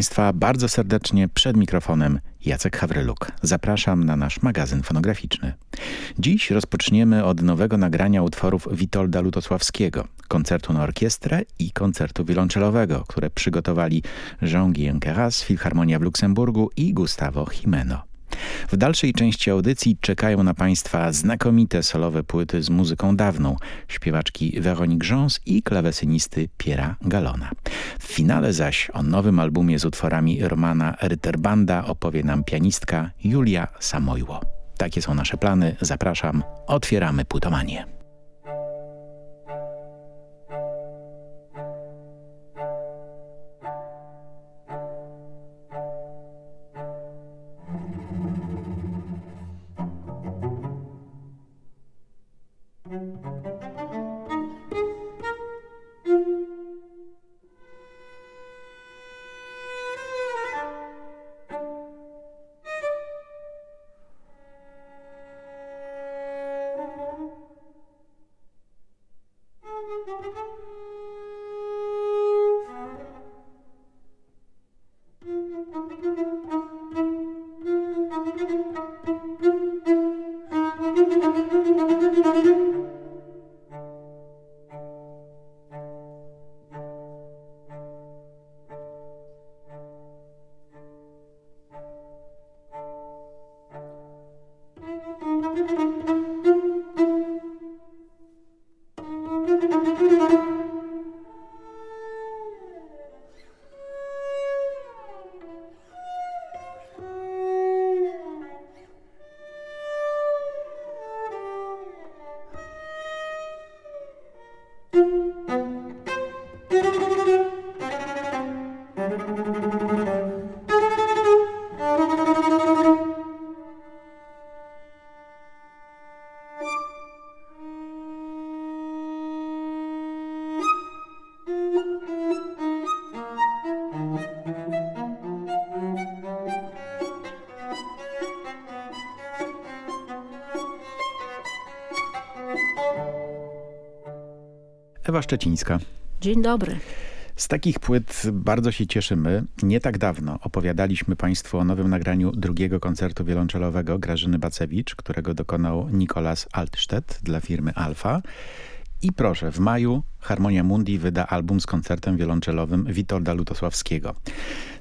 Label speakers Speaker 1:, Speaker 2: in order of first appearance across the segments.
Speaker 1: Państwa bardzo serdecznie przed mikrofonem Jacek Hawryluk. Zapraszam na nasz magazyn fonograficzny. Dziś rozpoczniemy od nowego nagrania utworów Witolda Lutosławskiego, koncertu na orkiestrę i koncertu wiolonczelowego, które przygotowali Jean-Guillaume Carras, Filharmonia w Luksemburgu i Gustavo Jimeno. W dalszej części audycji czekają na Państwa znakomite solowe płyty z muzyką dawną, śpiewaczki Veronique Jones i klawesynisty Piera Galona. W finale zaś o nowym albumie z utworami Romana Ritterbanda opowie nam pianistka Julia Samojło. Takie są nasze plany. Zapraszam. Otwieramy płytomanię. Szczecińska.
Speaker 2: Dzień dobry.
Speaker 1: Z takich płyt bardzo się cieszymy. Nie tak dawno opowiadaliśmy Państwu o nowym nagraniu drugiego koncertu wiolonczelowego Grażyny Bacewicz, którego dokonał Nikolas Altstedt dla firmy Alfa. I proszę, w maju Harmonia Mundi wyda album z koncertem wiolonczelowym Witolda Lutosławskiego.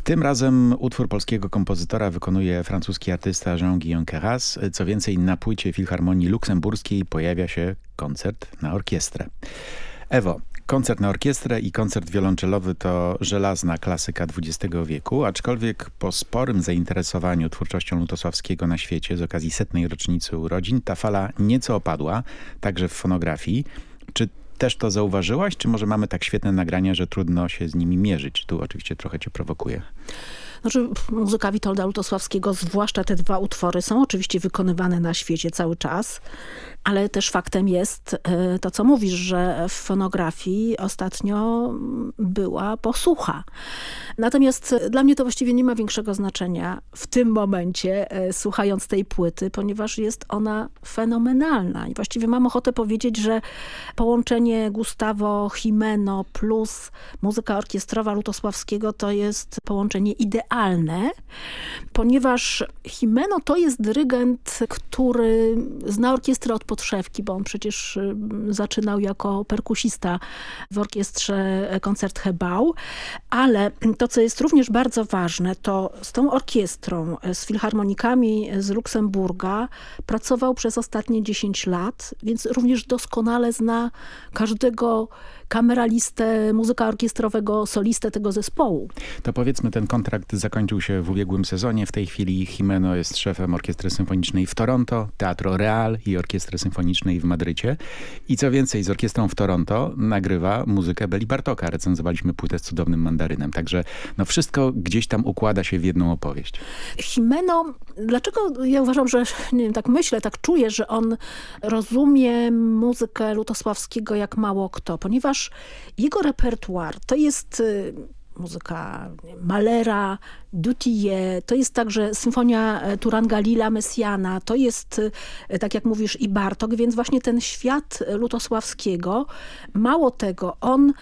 Speaker 1: Tym razem utwór polskiego kompozytora wykonuje francuski artysta Jean-Guillaume Carras. Co więcej, na płycie Filharmonii Luksemburskiej pojawia się koncert na orkiestrę. Ewo, koncert na orkiestrę i koncert wiolonczelowy to żelazna klasyka XX wieku, aczkolwiek po sporym zainteresowaniu twórczością Lutosławskiego na świecie z okazji setnej rocznicy urodzin ta fala nieco opadła, także w fonografii. Czy też to zauważyłaś, czy może mamy tak świetne nagrania, że trudno się z nimi mierzyć? Tu oczywiście trochę cię prowokuje.
Speaker 2: Znaczy, muzyka Witolda Lutosławskiego, zwłaszcza te dwa utwory, są oczywiście wykonywane na świecie cały czas, ale też faktem jest e, to, co mówisz, że w fonografii ostatnio była posłucha. Natomiast dla mnie to właściwie nie ma większego znaczenia w tym momencie, e, słuchając tej płyty, ponieważ jest ona fenomenalna. I właściwie mam ochotę powiedzieć, że połączenie Gustavo Jimeno plus muzyka orkiestrowa Lutosławskiego to jest połączenie idealne, ponieważ Jimeno to jest dyrygent, który zna orkiestrę od podszewki, bo on przecież y, zaczynał jako perkusista w orkiestrze Koncert Hebał, ale to, co jest również bardzo ważne, to z tą orkiestrą, z filharmonikami z Luksemburga pracował przez ostatnie 10 lat, więc również doskonale zna każdego kameralistę, muzyka orkiestrowego, solistę tego zespołu.
Speaker 1: To powiedzmy, ten kontrakt zakończył się w ubiegłym sezonie. W tej chwili Jimeno jest szefem Orkiestry Symfonicznej w Toronto, Teatro Real i Orkiestry Symfonicznej w Madrycie. I co więcej, z orkiestrą w Toronto nagrywa muzykę Beli Bartoka. Recenzowaliśmy płytę z cudownym mandarynem. Także no wszystko gdzieś tam układa się w jedną opowieść.
Speaker 2: Jimeno, dlaczego ja uważam, że nie wiem, tak myślę, tak czuję, że on rozumie muzykę Lutosławskiego jak mało kto, ponieważ jego repertuar to jest y, muzyka Malera, Dutillé, to jest także symfonia e, Turanga Lila Messiana, to jest, e, tak jak mówisz, i Bartok, więc właśnie ten świat Lutosławskiego, mało tego, on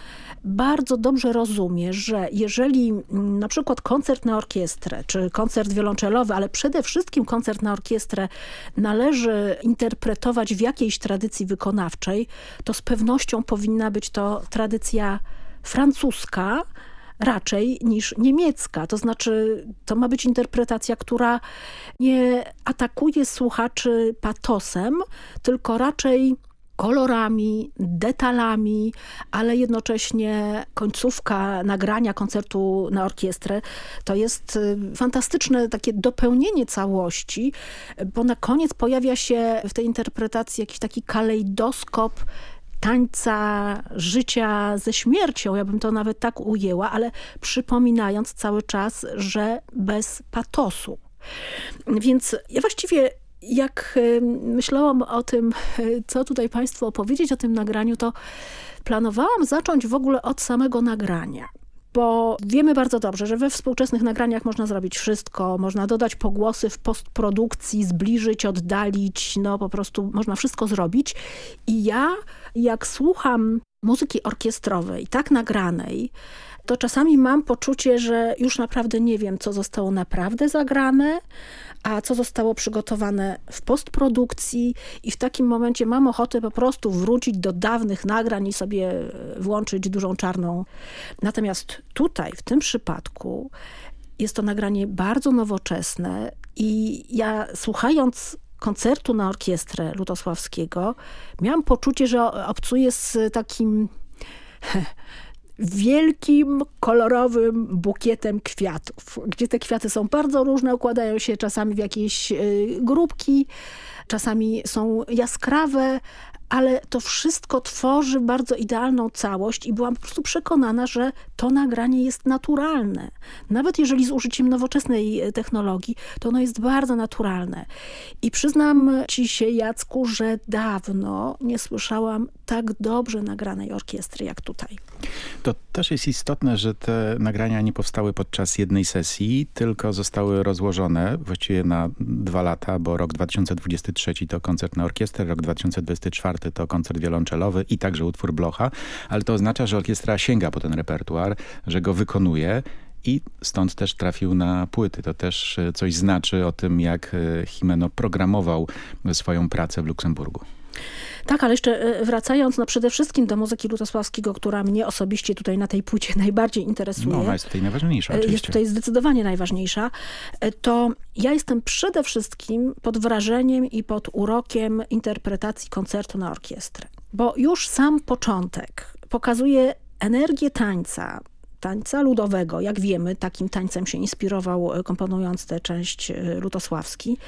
Speaker 2: bardzo dobrze rozumie, że jeżeli na przykład koncert na orkiestrę, czy koncert wiolonczelowy, ale przede wszystkim koncert na orkiestrę należy interpretować w jakiejś tradycji wykonawczej, to z pewnością powinna być to tradycja francuska, raczej niż niemiecka. To znaczy, to ma być interpretacja, która nie atakuje słuchaczy patosem, tylko raczej kolorami, detalami, ale jednocześnie końcówka nagrania koncertu na orkiestrę to jest y, fantastyczne takie dopełnienie całości, bo na koniec pojawia się w tej interpretacji jakiś taki kalejdoskop tańca życia ze śmiercią, ja bym to nawet tak ujęła, ale przypominając cały czas, że bez patosu. Więc ja właściwie jak y, myślałam o tym, y, co tutaj Państwu opowiedzieć o tym nagraniu, to planowałam zacząć w ogóle od samego nagrania bo wiemy bardzo dobrze, że we współczesnych nagraniach można zrobić wszystko, można dodać pogłosy w postprodukcji, zbliżyć, oddalić, no po prostu można wszystko zrobić. I ja, jak słucham muzyki orkiestrowej, tak nagranej, to czasami mam poczucie, że już naprawdę nie wiem, co zostało naprawdę zagrane, a co zostało przygotowane w postprodukcji i w takim momencie mam ochotę po prostu wrócić do dawnych nagrań i sobie e, włączyć dużą czarną. Natomiast tutaj, w tym przypadku jest to nagranie bardzo nowoczesne i ja słuchając koncertu na orkiestrę Lutosławskiego miałam poczucie, że obcuję z takim wielkim, kolorowym bukietem kwiatów, gdzie te kwiaty są bardzo różne, układają się czasami w jakieś y, grupki, czasami są jaskrawe, ale to wszystko tworzy bardzo idealną całość i byłam po prostu przekonana, że to nagranie jest naturalne. Nawet jeżeli z użyciem nowoczesnej e, technologii, to ono jest bardzo naturalne. I przyznam ci się, Jacku, że dawno nie słyszałam tak dobrze nagranej orkiestry jak tutaj.
Speaker 1: To też jest istotne, że te nagrania nie powstały podczas jednej sesji, tylko zostały rozłożone właściwie na dwa lata, bo rok 2023 to koncert na orkiestrę, rok 2024 to koncert wiolonczelowy i także utwór Blocha, ale to oznacza, że orkiestra sięga po ten repertuar, że go wykonuje i stąd też trafił na płyty. To też e, coś znaczy o tym, jak e, Jimeno programował swoją pracę w Luksemburgu.
Speaker 2: Tak, ale jeszcze e, wracając no przede wszystkim do muzyki Lutosławskiego, która mnie osobiście tutaj na tej płycie najbardziej interesuje.
Speaker 1: No, ona jest tutaj najważniejsza oczywiście.
Speaker 2: Jest tutaj zdecydowanie najważniejsza. To ja jestem przede wszystkim pod wrażeniem i pod urokiem interpretacji koncertu na orkiestrę. Bo już sam początek pokazuje energię tańca, tańca ludowego. Jak wiemy, takim tańcem się inspirował e, komponując tę część e, Lutosławski.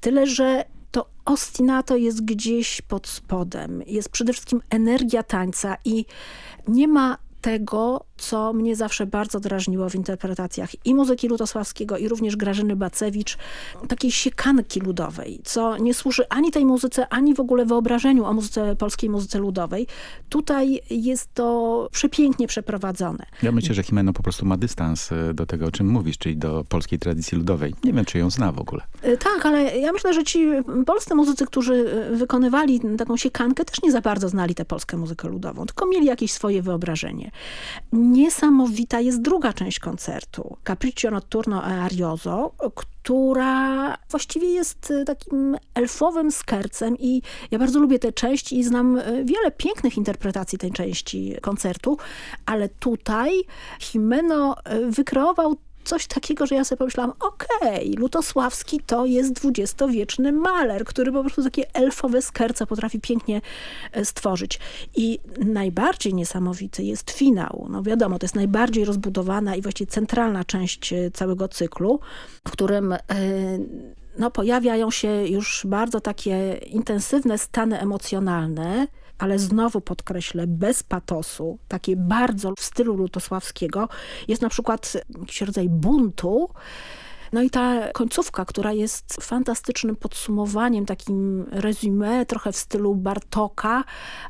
Speaker 2: Tyle, że to ostinato jest gdzieś pod spodem. Jest przede wszystkim energia tańca i nie ma tego, co mnie zawsze bardzo drażniło w interpretacjach i muzyki Lutosławskiego, i również Grażyny Bacewicz, takiej siekanki ludowej, co nie służy ani tej muzyce, ani w ogóle wyobrażeniu o muzyce, polskiej muzyce ludowej. Tutaj jest to przepięknie przeprowadzone.
Speaker 1: Ja myślę, że Jimeno po prostu ma dystans e, do tego, o czym mówisz, czyli do polskiej tradycji ludowej. Nie wiem, czy ją zna w ogóle.
Speaker 2: E, tak, ale ja myślę, że ci polscy muzycy, którzy e, wykonywali taką siekankę, też nie za bardzo znali tę polską muzykę ludową, tylko mieli jakieś swoje wyobrażenie niesamowita jest druga część koncertu, Capriccio Notturno e Arioso, która właściwie jest e, takim elfowym skercem i ja bardzo lubię tę część i znam e, wiele pięknych interpretacji tej części koncertu, ale tutaj Jimeno e, wykreował coś takiego, że ja sobie pomyślałam, okej, okay, Lutosławski to jest dwudziestowieczny maler, który po prostu takie elfowe skerce potrafi pięknie e, stworzyć. I najbardziej niesamowity jest finał. No wiadomo, to jest najbardziej rozbudowana i właściwie centralna część e, całego cyklu, w którym... Yy, no, pojawiają się już bardzo takie intensywne stany emocjonalne, ale znowu podkreślę, bez patosu, takie bardzo w stylu lutosławskiego. Jest na przykład jakiś rodzaj buntu, no i ta końcówka, która jest fantastycznym podsumowaniem, takim resume, trochę w stylu Bartoka,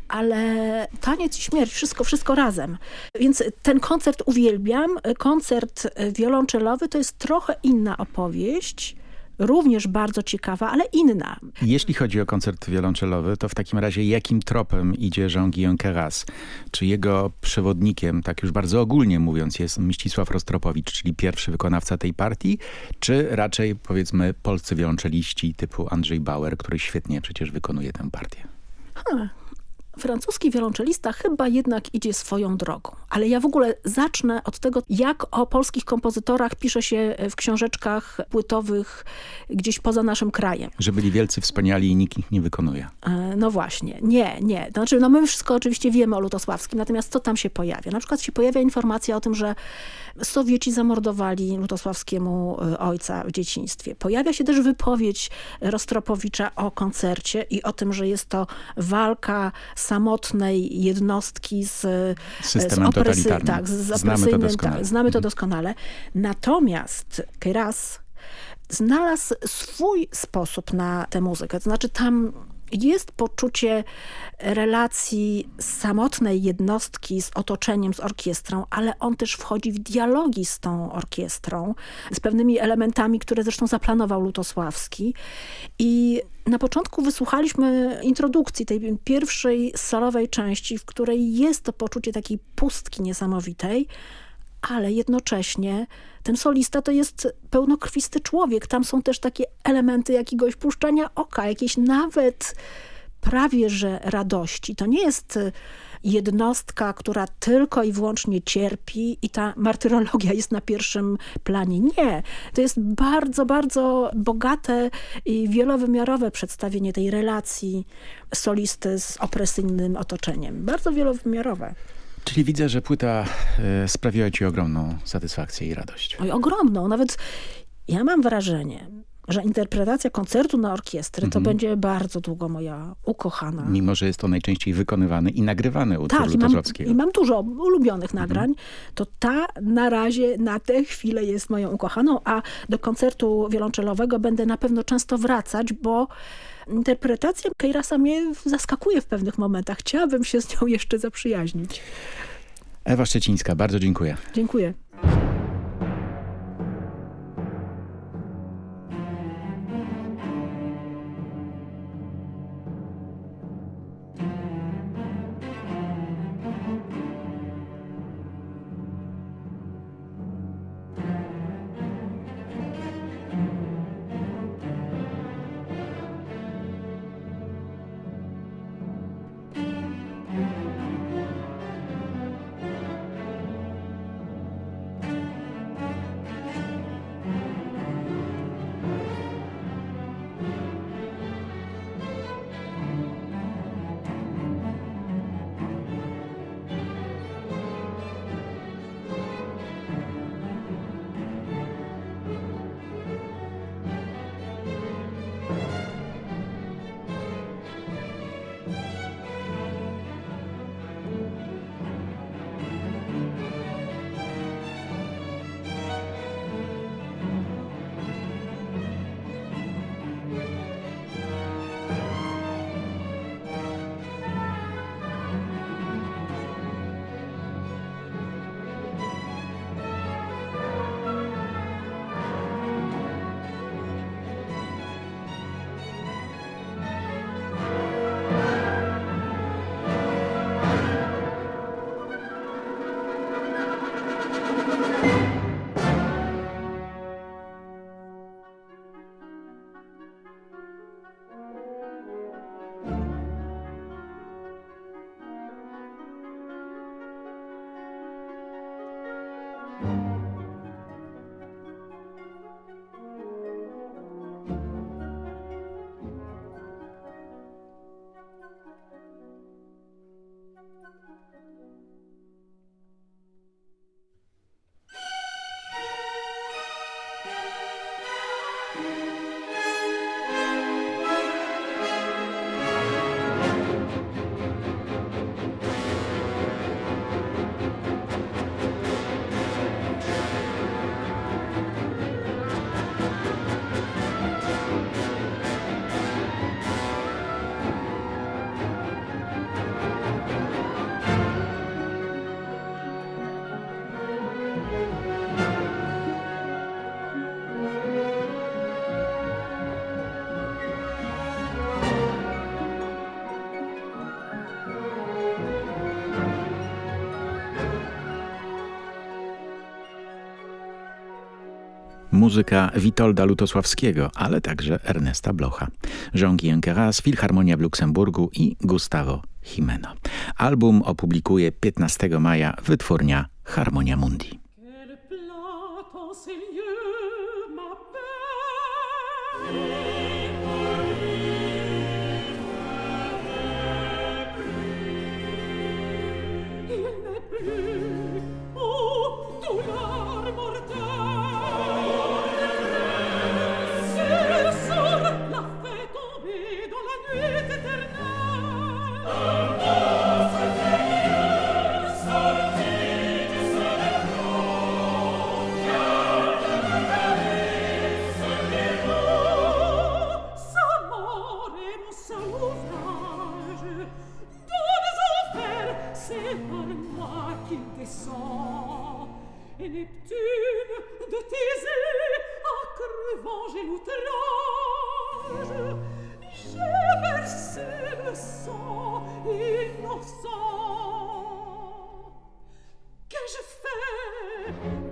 Speaker 2: ale taniec i śmierć, wszystko, wszystko razem. Więc ten koncert uwielbiam. Koncert wiolonczelowy to jest trochę inna opowieść również bardzo ciekawa, ale inna.
Speaker 1: Jeśli chodzi o koncert wiolonczelowy, to w takim razie jakim tropem idzie Jean-Guillaume Keras? Czy jego przewodnikiem, tak już bardzo ogólnie mówiąc, jest Mścisław Rostropowicz, czyli pierwszy wykonawca tej partii, czy raczej powiedzmy polscy wiolonczeliści typu Andrzej Bauer, który świetnie przecież wykonuje tę partię?
Speaker 2: Hmm francuski wiolonczelista chyba jednak idzie swoją drogą. Ale ja w ogóle zacznę od tego, jak o polskich kompozytorach pisze się w książeczkach płytowych gdzieś poza naszym krajem.
Speaker 1: Że byli wielcy, wspaniali i nikt ich nie wykonuje.
Speaker 2: E, no właśnie. Nie, nie. Znaczy, no my wszystko oczywiście wiemy o Lutosławskim, natomiast co tam się pojawia? Na przykład się pojawia informacja o tym, że Sowieci zamordowali Lutosławskiemu e, ojca w dzieciństwie. Pojawia się też wypowiedź Rostropowicza o koncercie i o tym, że jest to walka samotnej jednostki z,
Speaker 1: Systemem z opresy,
Speaker 2: tak, z
Speaker 1: znamy to doskonale.
Speaker 2: Tak, znamy to mhm. doskonale. Natomiast Keras znalazł swój sposób na tę muzykę. To znaczy tam jest poczucie relacji samotnej jednostki z otoczeniem, z orkiestrą, ale on też wchodzi w dialogi z tą orkiestrą, z pewnymi elementami, które zresztą zaplanował Lutosławski. I na początku wysłuchaliśmy introdukcji tej pierwszej salowej części, w której jest to poczucie takiej pustki niesamowitej, ale jednocześnie ten solista to jest pełnokrwisty człowiek. Tam są też takie elementy jakiegoś puszczania oka, jakieś nawet prawie że radości. To nie jest y, jednostka, która tylko i wyłącznie cierpi i ta martyrologia jest na pierwszym planie. Nie. To jest bardzo, bardzo bogate i wielowymiarowe przedstawienie tej relacji solisty z opresyjnym otoczeniem. Bardzo wielowymiarowe.
Speaker 1: Czyli widzę, że płyta y, sprawiła ci ogromną satysfakcję i radość.
Speaker 2: Oj, ogromną. Nawet ja mam wrażenie, że interpretacja koncertu na orkiestrę to mhm. będzie bardzo długo moja ukochana.
Speaker 1: Mimo, że jest to najczęściej wykonywany i nagrywany utwór
Speaker 2: tak, i mam, i mam dużo ulubionych mhm. nagrań, to ta na razie, na tę chwilę jest moją ukochaną, a do koncertu wiolonczelowego będę na pewno często wracać, bo interpretacja Keirasa mnie zaskakuje w pewnych momentach. Chciałabym się z nią jeszcze zaprzyjaźnić.
Speaker 1: Ewa Szczecińska, bardzo dziękuję.
Speaker 2: Dziękuję.
Speaker 3: Muzyka Witolda Lutosławskiego, ale także Ernesta Blocha, Jean-Guy Keras, Filharmonia w Luksemburgu i Gustavo Jimeno. Album opublikuje 15 maja wytwórnia Harmonia Mundi. so, il lo so, che je fais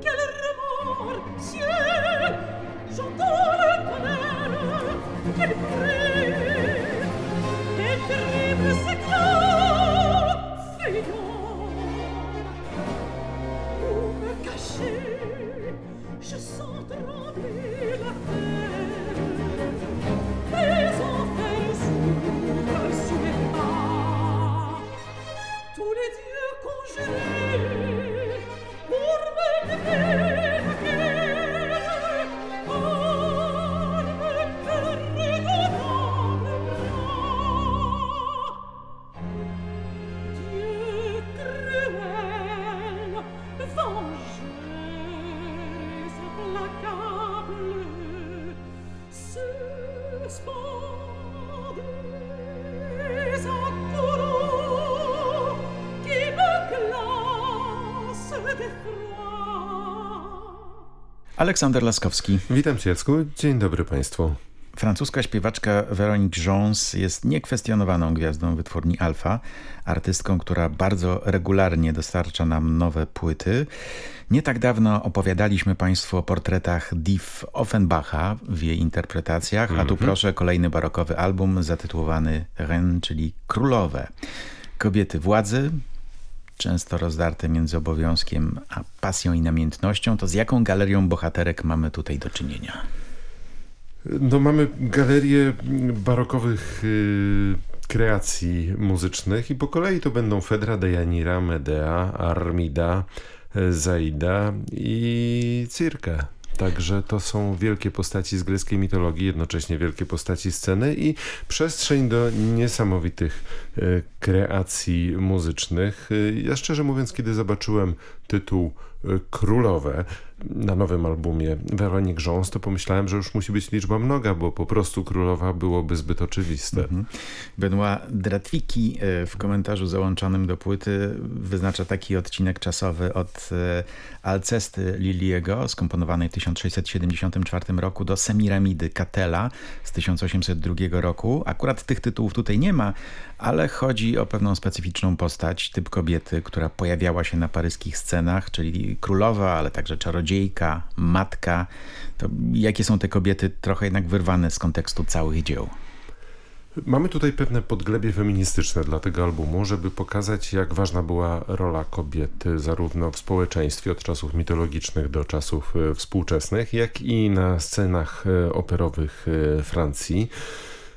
Speaker 3: Aleksander Laskowski.
Speaker 4: Witam Cię, Jacku. Dzień dobry Państwu.
Speaker 3: Francuska śpiewaczka Veronique Jones jest niekwestionowaną gwiazdą wytwórni Alfa, artystką, która bardzo regularnie dostarcza nam nowe płyty. Nie tak dawno opowiadaliśmy Państwu o portretach Div Offenbacha w jej interpretacjach, a tu mhm. proszę kolejny barokowy album zatytułowany Ren, czyli Królowe. Kobiety władzy, często rozdarte między obowiązkiem a pasją i namiętnością, to z jaką galerią bohaterek mamy tutaj do czynienia?
Speaker 4: No mamy galerię barokowych y, kreacji muzycznych i po kolei to będą Fedra, Dejanira, Medea, Armida, Zaida i Cirka. Także to są wielkie postaci z greckiej mitologii, jednocześnie wielkie postaci sceny i przestrzeń do niesamowitych e, kreacji muzycznych. E, ja szczerze mówiąc, kiedy zobaczyłem tytuł e, Królowe, na nowym albumie Veronique Jones, to pomyślałem, że już musi być liczba mnoga, bo po prostu królowa byłoby zbyt oczywiste. Mhm.
Speaker 3: Benoit Dratwiki e, w komentarzu załączonym do płyty wyznacza taki odcinek czasowy od e, Alcesty Liliego, skomponowanej w 1674 roku do Semiramidy Catella z 1802 roku. Akurat tych tytułów tutaj nie ma, ale chodzi o pewną specyficzną postać, typ kobiety, która pojawiała się na paryskich scenach, czyli królowa, ale także czarodziejka, matka. To jakie są te kobiety trochę jednak wyrwane z kontekstu całych dzieł?
Speaker 4: Mamy tutaj pewne podglebie feministyczne dla tego albumu, żeby pokazać, jak ważna była rola kobiety zarówno w społeczeństwie od czasów mitologicznych do czasów e, współczesnych, jak i na scenach e, operowych e, Francji.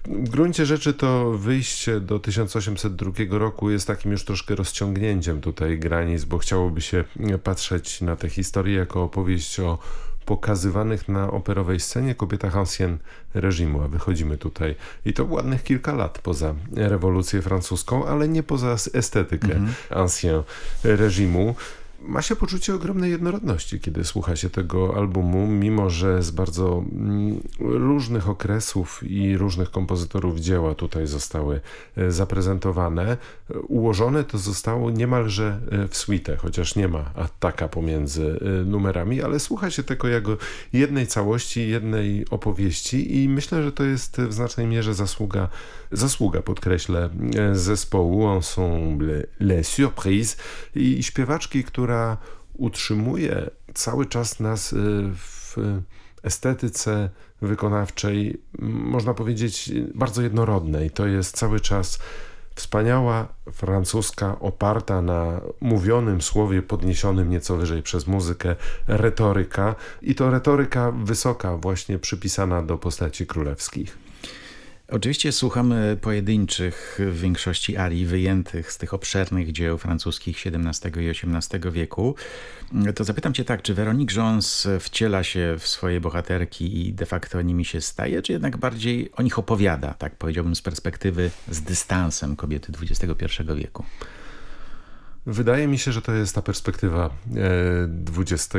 Speaker 4: W gruncie rzeczy to wyjście do 1802 roku jest takim już troszkę rozciągnięciem tutaj granic, bo chciałoby się patrzeć na tę historię jako opowieść o pokazywanych na operowej scenie kobietach ancien reżimu, a wychodzimy tutaj i to ładnych kilka lat poza rewolucję francuską, ale nie poza estetykę mhm. ancien reżimu. Ma się poczucie ogromnej jednorodności, kiedy słucha się tego albumu, mimo że z bardzo mm, różnych okresów i różnych kompozytorów dzieła tutaj zostały e, zaprezentowane. Ułożone to zostało niemalże e, w suite, chociaż nie ma ataka pomiędzy e, numerami, ale słucha się tego jako jednej całości, jednej opowieści i myślę, że to jest w znacznej mierze zasługa, zasługa podkreślę, zespołu Ensemble Les Surprises i śpiewaczki, która utrzymuje cały czas nas y, w estetyce wykonawczej, można powiedzieć, bardzo jednorodnej. To jest cały czas wspaniała francuska, oparta na mówionym słowie, podniesionym nieco wyżej przez muzykę, retoryka. I to retoryka wysoka, właśnie przypisana do postaci królewskich.
Speaker 1: Oczywiście słuchamy pojedynczych w większości arii wyjętych z tych obszernych dzieł francuskich XVII i XVIII wieku. To zapytam cię tak, czy Veronique Jones wciela się w swoje bohaterki i de facto nimi się staje, czy jednak bardziej o nich opowiada, tak powiedziałbym z perspektywy, z dystansem kobiety XXI wieku?
Speaker 4: Wydaje mi się, że to jest ta perspektywa XXI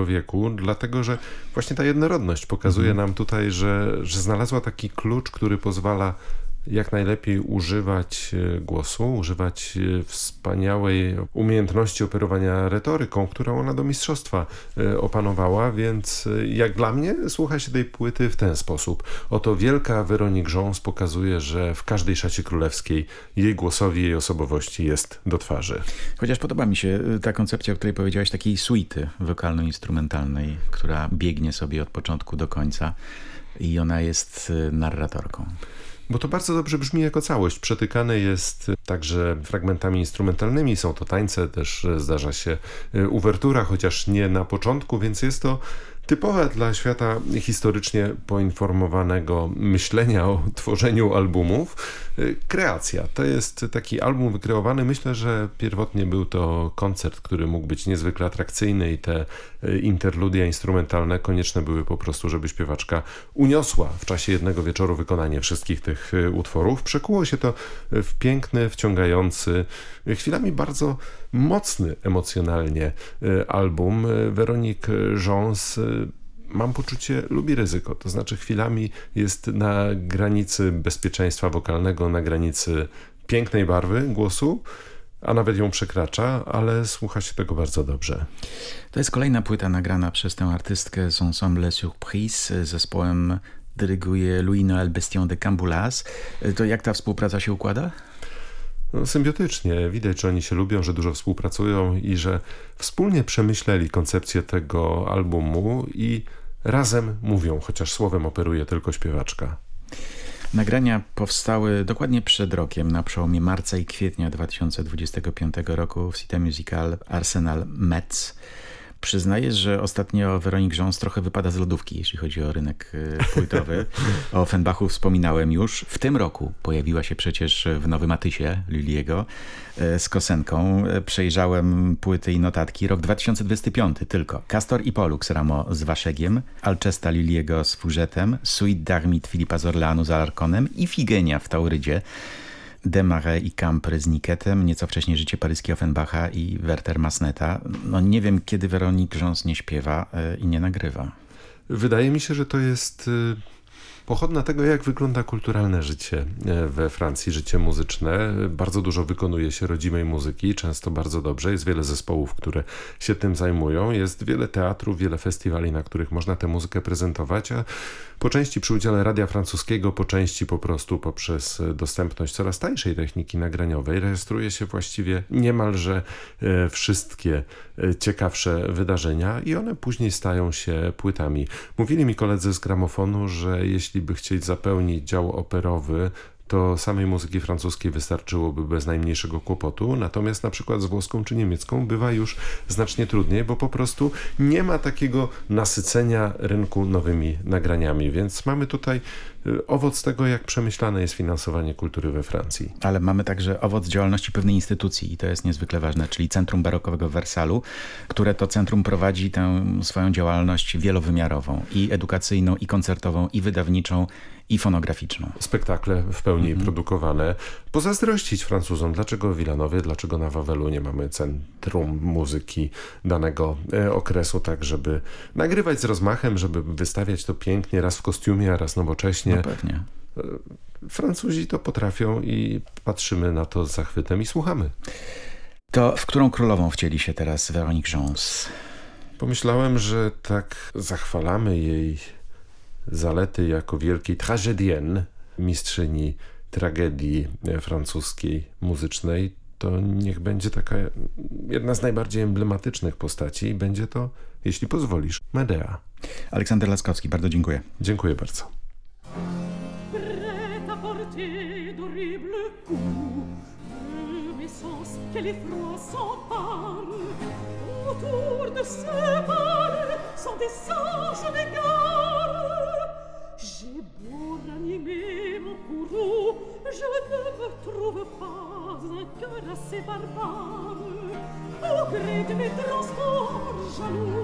Speaker 4: e, wieku, dlatego że właśnie ta jednorodność pokazuje mhm. nam tutaj, że, że znalazła taki klucz, który pozwala jak najlepiej używać e, głosu, używać e, wspaniałej umiejętności operowania retoryką, którą ona do mistrzostwa e, opanowała, więc jak dla mnie słucha się tej płyty w ten sposób. Oto wielka Weronik Jones pokazuje, że w każdej szacie królewskiej jej głosowi, jej osobowości jest do twarzy.
Speaker 1: Chociaż podoba mi się ta koncepcja, o której powiedziałeś, takiej suity wokalno-instrumentalnej, która biegnie sobie od początku do końca i ona jest narratorką.
Speaker 4: Bo to bardzo dobrze brzmi jako całość. Przetykane jest także fragmentami instrumentalnymi. Są to tańce, też zdarza się y, uwertura, chociaż nie na początku, więc jest to typowe dla świata historycznie poinformowanego myślenia o tworzeniu albumów. Y, kreacja. To jest taki album wykreowany. Myślę, że pierwotnie był to koncert, który mógł być niezwykle atrakcyjny i te y, interludia instrumentalne konieczne były po prostu, żeby śpiewaczka uniosła w czasie jednego wieczoru wykonanie wszystkich tych y, utworów. Przekuło się to w piękny, wciągający, chwilami bardzo mocny emocjonalnie album. Veronique Jones mam poczucie, lubi ryzyko. To znaczy chwilami jest na granicy bezpieczeństwa wokalnego, na granicy pięknej barwy głosu, a nawet ją przekracza, ale słucha się tego bardzo dobrze.
Speaker 1: To jest kolejna płyta nagrana przez tę artystkę z Ensemble Surprise zespołem dyryguje Louis-Noël Bestion de Camboulas. To jak ta współpraca się układa?
Speaker 4: No, symbiotycznie. Widać, że oni się lubią, że dużo współpracują i że wspólnie przemyśleli koncepcję tego albumu i razem mówią, chociaż słowem operuje tylko śpiewaczka.
Speaker 1: Nagrania powstały dokładnie przed rokiem, na przełomie marca i kwietnia 2025 roku w Cité Musical Arsenal Metz. Przyznaję, że ostatnio Veronique Jones trochę wypada z lodówki, jeśli chodzi o rynek y, płytowy. O Offenbachu wspominałem już. W tym roku pojawiła się przecież w Nowym Atysie Liliego y, z Kosenką. Przejrzałem płyty i notatki. Rok 2025 tylko. Castor i Pollux Ramo z Waszegiem, Alcesta Liliego z Furzetem, Suite d'Armit Filipa Zorlanu z Alarkonem i Figenia w Taurydzie. Desmarais i Campry z Niketem, nieco wcześniej Życie paryskie Offenbacha i Werter Masneta. No nie wiem, kiedy Veronique Jones nie śpiewa e, i nie nagrywa.
Speaker 4: Wydaje mi się, że to jest y, pochodna tego, jak wygląda kulturalne życie e, we Francji, życie muzyczne. Bardzo dużo wykonuje się rodzimej muzyki, często bardzo dobrze. Jest wiele zespołów, które się tym zajmują. Jest wiele teatrów, wiele festiwali, na których można tę muzykę prezentować, a po części przy udziale radia francuskiego, po części po prostu poprzez dostępność coraz tańszej techniki nagraniowej rejestruje się właściwie niemalże e, wszystkie e, ciekawsze wydarzenia i one później stają się płytami. Mówili mi koledzy z gramofonu, że jeśli by chcieć zapełnić dział operowy to samej muzyki francuskiej wystarczyłoby bez najmniejszego kłopotu, natomiast na przykład z włoską czy niemiecką bywa już znacznie trudniej, bo po prostu nie ma takiego nasycenia rynku nowymi nagraniami, więc mamy tutaj y, owoc tego, jak przemyślane jest finansowanie kultury we Francji.
Speaker 1: Ale mamy także owoc działalności pewnej instytucji i to jest niezwykle ważne, czyli Centrum Barokowego w Wersalu, które to centrum prowadzi tę swoją działalność wielowymiarową i edukacyjną, i koncertową, i wydawniczą, i fonograficzną.
Speaker 3: Spektakle w pełni mhm. produkowane. Pozazdrościć Francuzom, dlaczego w Wilanowie, dlaczego na Wawelu nie mamy centrum muzyki danego e, okresu, tak żeby nagrywać z rozmachem, żeby wystawiać to pięknie, raz w kostiumie, a raz nowocześnie.
Speaker 1: No pewnie.
Speaker 3: E, Francuzi to potrafią i patrzymy na to z zachwytem i słuchamy.
Speaker 1: To w którą królową wcieli się teraz Veronique Jones?
Speaker 3: Pomyślałem, że tak zachwalamy jej zalety jako wielkiej tragedienne, mistrzyni tragedii francuskiej muzycznej, to niech będzie taka jedna z najbardziej emblematycznych postaci i będzie to, jeśli pozwolisz, Medea.
Speaker 1: Aleksander Laskowski, bardzo dziękuję.
Speaker 3: Dziękuję bardzo. autour de ce bal sont des anges m'aimez, mon courroux, je ne me trouve pas un cœur assez barbare. Au gré de mes transports jaloux,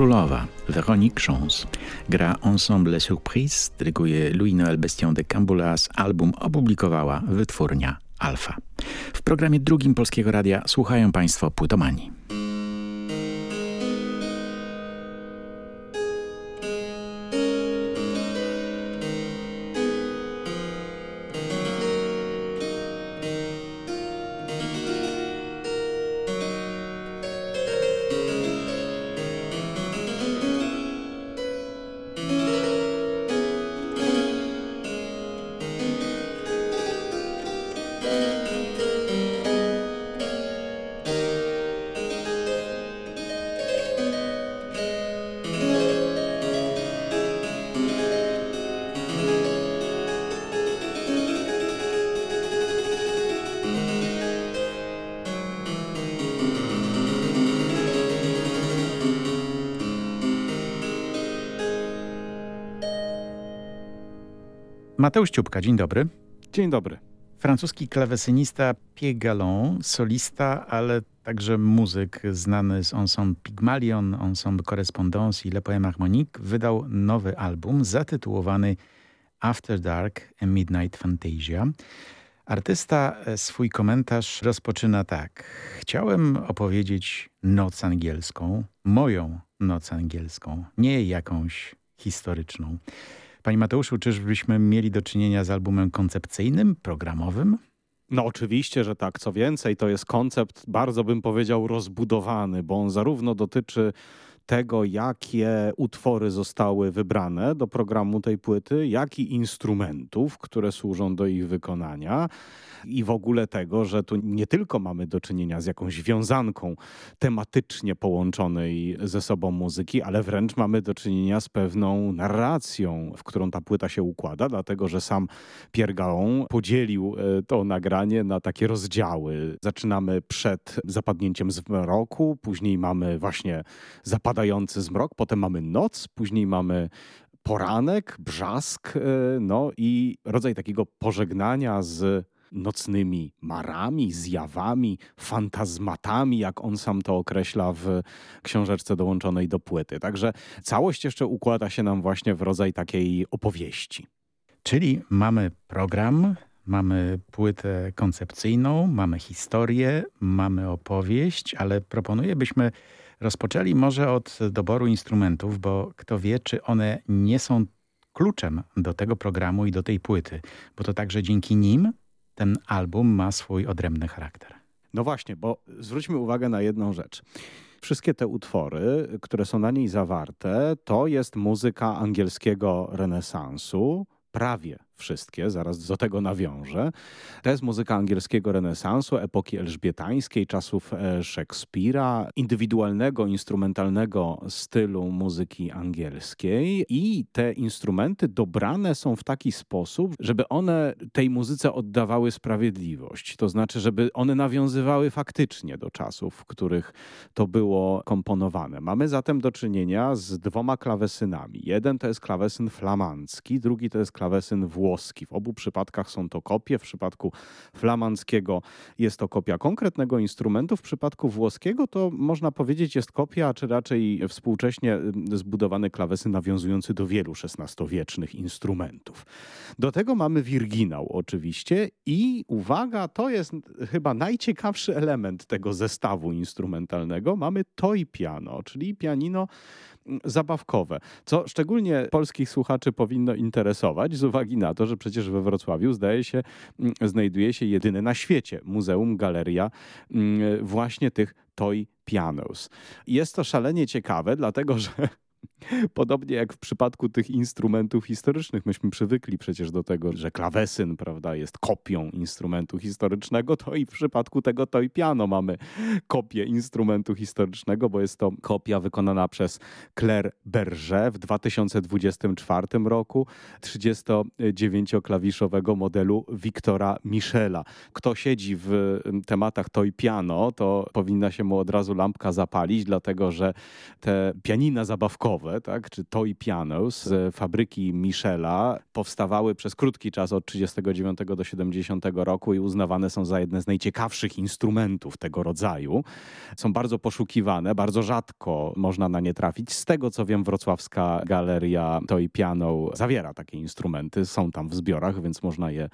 Speaker 1: królowa Veronique Chance gra Ensemble Surprise, dyryguje Louis-Noël Bestion de Camboulas, album opublikowała wytwórnia Alfa. W programie drugim Polskiego Radia słuchają Państwo Płytomanii. Mateusz Ciupka, dzień dobry.
Speaker 5: Dzień dobry.
Speaker 1: Francuski klawesynista Pierre Gallon, solista, ale także muzyk znany z ensemble Pygmalion, ensemble Correspondance i Le Poème Harmonique wydał nowy album zatytułowany After Dark a Midnight Fantasia. Artysta e, swój komentarz rozpoczyna tak. Chciałem opowiedzieć noc angielską, moją noc angielską, nie jakąś historyczną. Panie Mateuszu, czyżbyśmy mieli do czynienia z albumem koncepcyjnym, programowym?
Speaker 5: No oczywiście, że tak. Co więcej, to jest koncept, bardzo bym powiedział, rozbudowany, bo on zarówno dotyczy tego, jakie utwory zostały wybrane do programu tej płyty, jak i instrumentów, które służą do ich wykonania i w ogóle tego, że tu nie tylko mamy do czynienia z jakąś wiązanką tematycznie połączonej ze sobą muzyki, ale wręcz mamy do czynienia z pewną narracją, w którą ta płyta się układa, dlatego że sam Pierre Gaon podzielił e, to nagranie na takie rozdziały. Zaczynamy przed zapadnięciem zmroku, później mamy właśnie zmrok, potem mamy noc, później mamy poranek, brzask, e, no i rodzaj takiego pożegnania z nocnymi marami, zjawami, fantazmatami, jak on sam to określa w książeczce dołączonej do płyty. Także całość jeszcze układa się nam właśnie w rodzaj takiej opowieści.
Speaker 1: Czyli mamy program, mamy płytę koncepcyjną, mamy historię, mamy opowieść, ale proponuję, byśmy rozpoczęli może od doboru instrumentów, bo kto wie, czy one nie są kluczem do tego programu i do tej płyty, bo to także dzięki nim ten album ma swój odrębny charakter.
Speaker 5: No właśnie, bo zwróćmy uwagę na jedną rzecz. Wszystkie te utwory, które są na niej zawarte, to jest muzyka angielskiego renesansu, prawie wszystkie, zaraz do tego nawiążę. To jest muzyka angielskiego renesansu, epoki elżbietańskiej, czasów e, Szekspira, indywidualnego, instrumentalnego stylu muzyki angielskiej i te instrumenty dobrane są w taki sposób, żeby one tej muzyce oddawały sprawiedliwość. To znaczy, żeby one nawiązywały faktycznie do czasów, w których to było komponowane. Mamy zatem do czynienia z dwoma klawesynami. Jeden to jest klawesyn flamandzki, drugi to jest klawesyn włoski włoski. W obu przypadkach są to kopie. W przypadku flamandzkiego jest to kopia konkretnego instrumentu. W przypadku włoskiego to można powiedzieć jest kopia, czy raczej współcześnie zbudowany klawesyn nawiązujący do wielu XVI-wiecznych instrumentów. Do tego mamy wirginał oczywiście i uwaga, to jest chyba najciekawszy element tego zestawu instrumentalnego. Mamy toy piano, czyli pianino zabawkowe, co szczególnie polskich słuchaczy powinno interesować z uwagi na to, że przecież we Wrocławiu zdaje się mm, znajduje się jedyne na świecie muzeum, galeria mm, właśnie tych toy pianos. Jest to szalenie ciekawe, dlatego że Podobnie jak w przypadku tych instrumentów historycznych, myśmy przywykli przecież do tego, że klawesyn prawda, jest kopią instrumentu historycznego, to i w przypadku tego to i piano mamy kopię instrumentu historycznego, bo jest to kopia wykonana przez Claire Berger w 2024 roku 39-klawiszowego modelu Wiktora Michela. Kto siedzi w tematach to i piano, to powinna się mu od razu lampka zapalić, dlatego że te pianina zabawkowe tak, czy toy piano z fabryki Michela powstawały przez krótki czas od 39 do 70 roku i uznawane są za jedne z najciekawszych instrumentów tego rodzaju. Są bardzo poszukiwane, bardzo rzadko można na nie trafić. Z tego co wiem, wrocławska galeria toy piano zawiera takie instrumenty, są tam w zbiorach, więc można je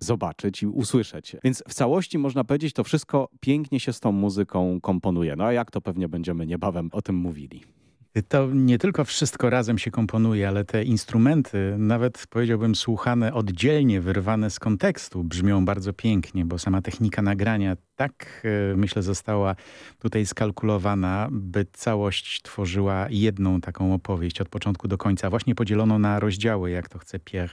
Speaker 5: zobaczyć i usłyszeć. Więc w całości można powiedzieć, to wszystko pięknie się z tą muzyką komponuje. No a jak to pewnie będziemy niebawem o tym mówili.
Speaker 1: To nie tylko wszystko razem się komponuje, ale te instrumenty, nawet powiedziałbym słuchane oddzielnie, wyrwane z kontekstu, brzmią bardzo pięknie, bo sama technika nagrania tak, e, myślę, została tutaj skalkulowana, by całość tworzyła jedną taką opowieść od początku do końca, właśnie podzieloną na rozdziały, jak to chce Pierre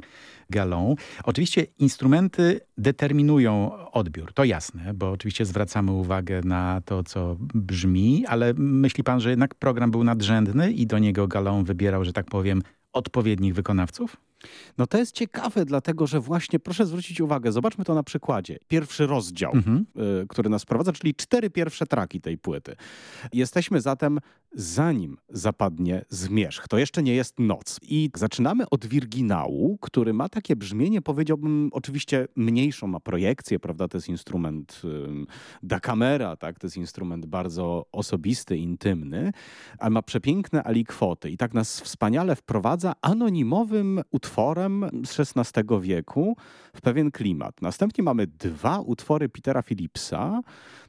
Speaker 1: Gallon. Oczywiście instrumenty determinują odbiór, to jasne, bo oczywiście zwracamy uwagę na to, co brzmi, ale myśli pan, że jednak program był nadrzędny i do niego Gallon wybierał, że tak powiem, odpowiednich wykonawców?
Speaker 5: No to jest ciekawe, dlatego że właśnie proszę zwrócić uwagę, zobaczmy to na przykładzie. Pierwszy rozdział, mhm. y, który nas prowadza, czyli cztery pierwsze traki tej płyty. Jesteśmy zatem zanim zapadnie zmierzch. To jeszcze nie jest noc. I zaczynamy od Wirginału, który ma takie brzmienie, powiedziałbym, oczywiście mniejszą, ma projekcję, prawda? To jest instrument da camera, tak? To jest instrument bardzo osobisty, intymny, ale ma przepiękne alikwoty i tak nas wspaniale wprowadza anonimowym utworem z XVI wieku w pewien klimat. Następnie mamy dwa utwory Petera Philipsa,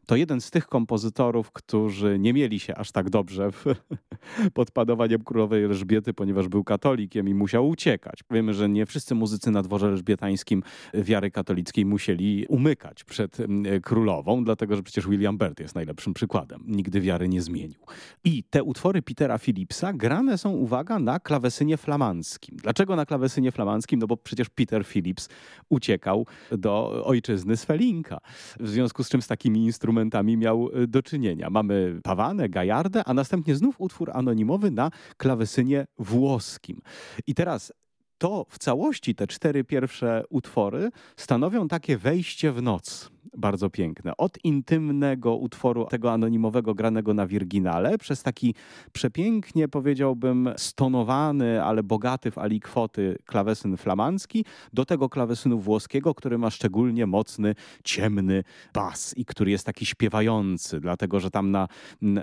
Speaker 5: to jeden z tych kompozytorów, którzy nie mieli się aż tak dobrze w, pod panowaniem królowej Elżbiety, ponieważ był katolikiem i musiał uciekać. Wiemy, że nie wszyscy muzycy na dworze elżbietańskim wiary katolickiej musieli umykać przed królową, dlatego że przecież William Byrd jest najlepszym przykładem. Nigdy wiary nie zmienił. I te utwory Petera Philipsa grane są, uwaga, na klawesynie flamandzkim. Dlaczego na klawesynie flamandzkim? No bo przecież Peter Philips uciekał do ojczyzny Swelinka. W związku z czym z takimi instrumentami instrumentami miał y, do czynienia. Mamy Pawanę, Gajardę, a następnie znów utwór anonimowy na klawesynie włoskim. I teraz to w całości te cztery pierwsze utwory stanowią takie wejście w noc bardzo piękne. Od intymnego utworu tego anonimowego granego na wirginale, przez taki przepięknie powiedziałbym stonowany, ale bogaty w alikwoty klawesyn flamandzki, do tego klawesynu włoskiego, który ma szczególnie mocny, ciemny bas i który jest taki śpiewający, dlatego że tam na,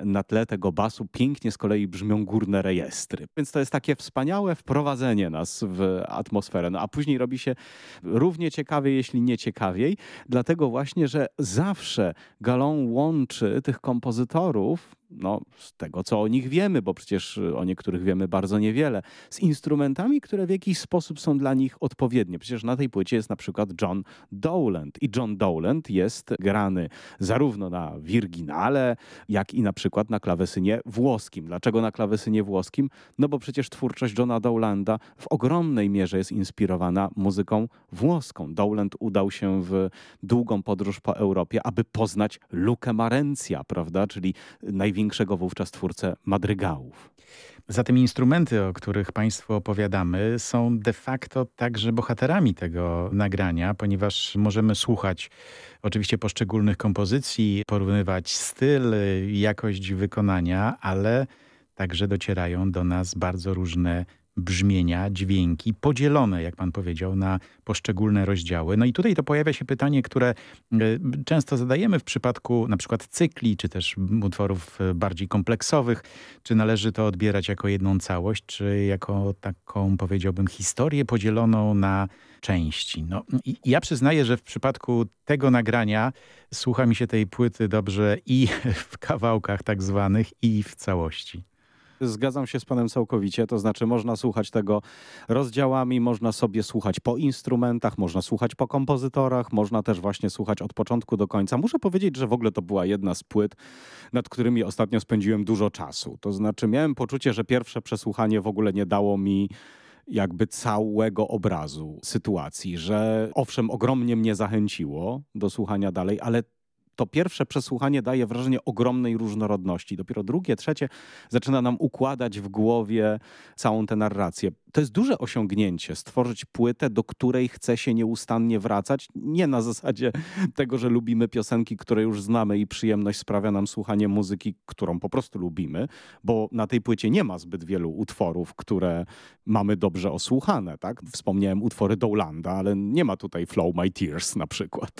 Speaker 5: na tle tego basu pięknie z kolei brzmią górne rejestry. Więc to jest takie wspaniałe wprowadzenie nas w atmosferę. No a później robi się równie ciekawie, jeśli nie ciekawiej, dlatego właśnie że zawsze Galon łączy tych kompozytorów no, z tego, co o nich wiemy, bo przecież y, o niektórych wiemy bardzo niewiele, z instrumentami, które w jakiś sposób są dla nich odpowiednie. Przecież na tej płycie jest na przykład John Dowland i John Dowland jest grany zarówno na wirginale, jak i na przykład na klawesynie włoskim. Dlaczego na klawesynie włoskim? No bo przecież twórczość Johna Dowlanda w ogromnej mierze jest inspirowana muzyką włoską. Dowland udał się w długą podróż po Europie, aby poznać Lukę Marencja, prawda, czyli największą największego wówczas twórcę madrygałów.
Speaker 1: Zatem instrumenty, o których Państwu opowiadamy, są de facto także bohaterami tego nagrania, ponieważ możemy słuchać oczywiście poszczególnych kompozycji, porównywać styl, jakość wykonania, ale także docierają do nas bardzo różne brzmienia, dźwięki, podzielone, jak pan powiedział, na poszczególne rozdziały. No i tutaj to pojawia się pytanie, które e, często zadajemy w przypadku na przykład cykli, czy też utworów e, bardziej kompleksowych. Czy należy to odbierać jako jedną całość, czy jako taką, powiedziałbym, historię podzieloną na części. No, ja przyznaję, że w przypadku tego nagrania słucha mi się tej płyty dobrze i w kawałkach tak zwanych, i w całości.
Speaker 5: Zgadzam się z panem całkowicie, to znaczy można słuchać tego rozdziałami, można sobie słuchać po instrumentach, można słuchać po kompozytorach, można też właśnie słuchać od początku do końca. Muszę powiedzieć, że w ogóle to była jedna z płyt, nad którymi ostatnio spędziłem dużo czasu. To znaczy miałem poczucie, że pierwsze przesłuchanie w ogóle nie dało mi jakby całego obrazu sytuacji, że owszem, ogromnie mnie zachęciło do słuchania dalej, ale to pierwsze przesłuchanie daje wrażenie ogromnej różnorodności. Dopiero drugie, trzecie zaczyna nam układać w głowie całą tę narrację. To jest duże osiągnięcie, stworzyć płytę, do której chce się nieustannie wracać. Nie na zasadzie tego, że lubimy piosenki, które już znamy i przyjemność sprawia nam słuchanie muzyki, którą po prostu lubimy, bo na tej płycie nie ma zbyt wielu utworów, które mamy dobrze osłuchane. Tak? Wspomniałem utwory Dowlanda, ale nie ma tutaj Flow My Tears na przykład.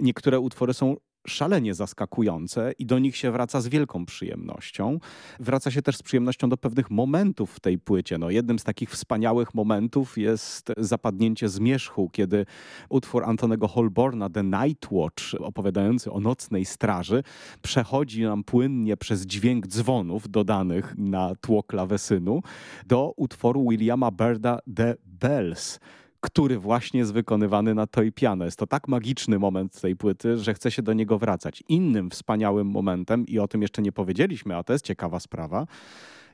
Speaker 5: Niektóre utwory są szalenie zaskakujące i do nich się wraca z wielką przyjemnością. Wraca się też z przyjemnością do pewnych momentów w tej płycie. No, jednym z takich wspaniałych momentów jest zapadnięcie zmierzchu, kiedy utwór Antonego Holborna The Night Watch, opowiadający o nocnej straży, przechodzi nam płynnie przez dźwięk dzwonów dodanych na tło klawesynu do utworu Williama Birda The Bells który właśnie jest wykonywany na toy piano. Jest to tak magiczny moment tej płyty, że chce się do niego wracać. Innym wspaniałym momentem, i o tym jeszcze nie powiedzieliśmy, a to jest ciekawa sprawa,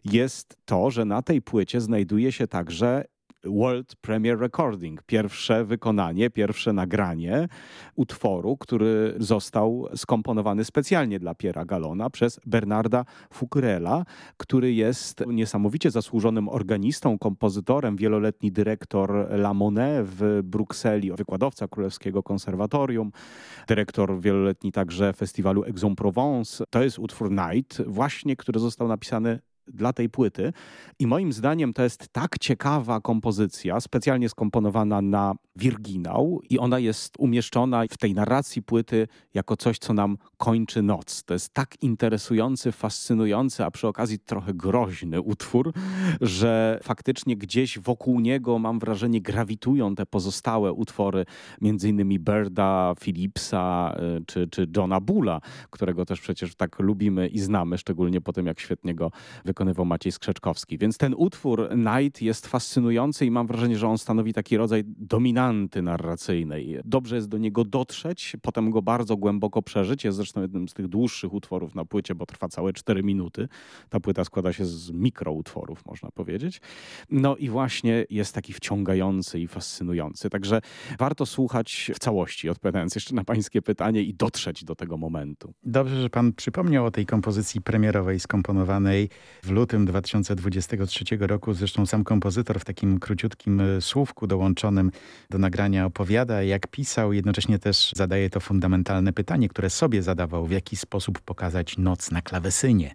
Speaker 5: jest to, że na tej płycie znajduje się także World Premier Recording, pierwsze wykonanie, pierwsze nagranie utworu, który został skomponowany specjalnie dla Piera Galona przez Bernarda Fukrela, który jest niesamowicie zasłużonym organistą, kompozytorem, wieloletni dyrektor La Monnaie w Brukseli, wykładowca Królewskiego Konserwatorium, dyrektor wieloletni także festiwalu Aix-en-Provence. To jest utwór Night, właśnie, który został napisany dla tej płyty. I moim zdaniem to jest tak ciekawa kompozycja, specjalnie skomponowana na Wirginał i ona jest umieszczona w tej narracji płyty jako coś, co nam kończy noc. To jest tak interesujący, fascynujący, a przy okazji trochę groźny utwór, że faktycznie gdzieś wokół niego mam wrażenie grawitują te pozostałe utwory, między innymi Birda, Philipsa y, czy, czy Johna Bulla, którego też przecież tak lubimy i znamy, szczególnie po tym, jak świetnie go wykonywał Maciej Skrzeczkowski. Więc ten utwór Night jest fascynujący i mam wrażenie, że on stanowi taki rodzaj dominanty narracyjnej. Dobrze jest do niego dotrzeć, potem go bardzo głęboko przeżyć. Jest zresztą jednym z tych dłuższych utworów na płycie, bo trwa całe 4 minuty. Ta płyta składa się z mikroutworów, można powiedzieć. No i właśnie jest taki wciągający i fascynujący. Także warto słuchać w całości, odpowiadając jeszcze na pańskie pytanie i dotrzeć do tego momentu.
Speaker 1: Dobrze, że pan przypomniał o tej kompozycji premierowej skomponowanej w lutym 2023 roku. Zresztą sam kompozytor w takim króciutkim e, słówku dołączonym do nagrania opowiada, jak pisał. Jednocześnie też zadaje to fundamentalne pytanie, które sobie zadawał, w jaki sposób pokazać noc na klawesynie.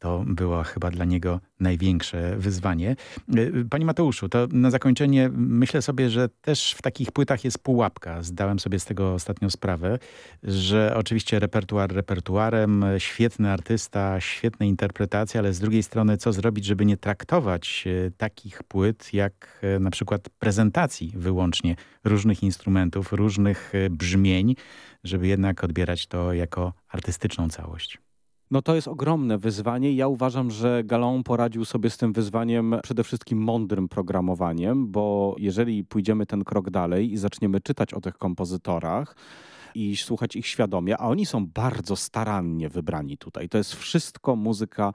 Speaker 1: To było chyba dla niego największe wyzwanie. E, Panie Mateuszu, to na zakończenie myślę sobie, że też w takich płytach jest pułapka. Zdałem sobie z tego ostatnio sprawę, że oczywiście repertuar repertuarem, świetny artysta, świetne interpretacje, ale z drugiej strony co zrobić, żeby nie traktować e, takich płyt jak e, na przykład prezentacji wyłącznie różnych instrumentów, różnych brzmień, żeby jednak odbierać to jako artystyczną całość.
Speaker 5: No to jest ogromne wyzwanie. Ja uważam, że Galon poradził sobie z tym wyzwaniem przede wszystkim mądrym programowaniem, bo jeżeli pójdziemy ten krok dalej i zaczniemy czytać o tych kompozytorach, i słuchać ich świadomie, a oni są bardzo starannie wybrani tutaj. To jest wszystko muzyka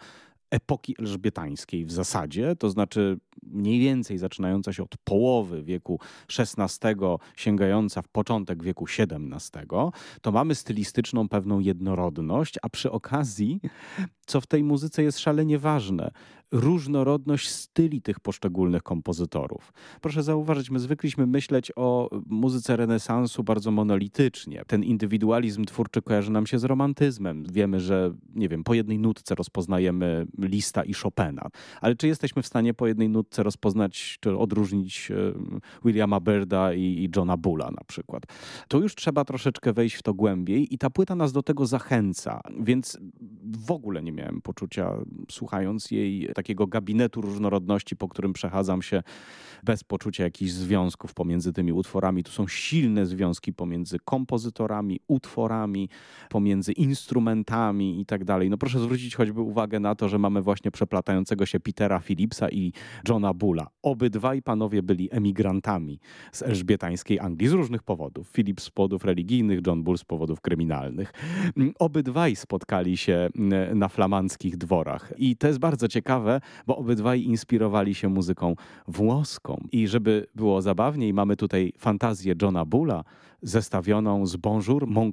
Speaker 5: epoki elżbietańskiej w zasadzie, to znaczy mniej więcej zaczynająca się od połowy wieku XVI, sięgająca w początek wieku XVII, to mamy stylistyczną pewną jednorodność, a przy okazji, co w tej muzyce jest szalenie ważne, różnorodność styli tych poszczególnych kompozytorów. Proszę zauważyć, my zwykliśmy myśleć o muzyce renesansu bardzo monolitycznie. Ten indywidualizm twórczy kojarzy nam się z romantyzmem. Wiemy, że nie wiem, po jednej nutce rozpoznajemy Lista i Chopina. Ale czy jesteśmy w stanie po jednej nutce rozpoznać, czy odróżnić e, Williama Byrda i, i Johna Bulla na przykład? To już trzeba troszeczkę wejść w to głębiej i ta płyta nas do tego zachęca, więc w ogóle nie miałem poczucia, słuchając jej, takiego gabinetu różnorodności, po którym przechadzam się bez poczucia jakichś związków pomiędzy tymi utworami. Tu są silne związki pomiędzy kompozytorami, utworami, pomiędzy instrumentami i tak dalej. No proszę zwrócić choćby uwagę na to, że mamy właśnie przeplatającego się Petera Philipsa i Johna Bulla. Obydwaj panowie byli emigrantami z elżbietańskiej Anglii z różnych powodów. Philip z powodów religijnych, John Bull z powodów kryminalnych. Obydwaj spotkali się na flamandzkich dworach. I to jest bardzo ciekawe, bo obydwaj inspirowali się muzyką włoską. I żeby było zabawniej, mamy tutaj fantazję Johna Bulla zestawioną z Bonjour Mon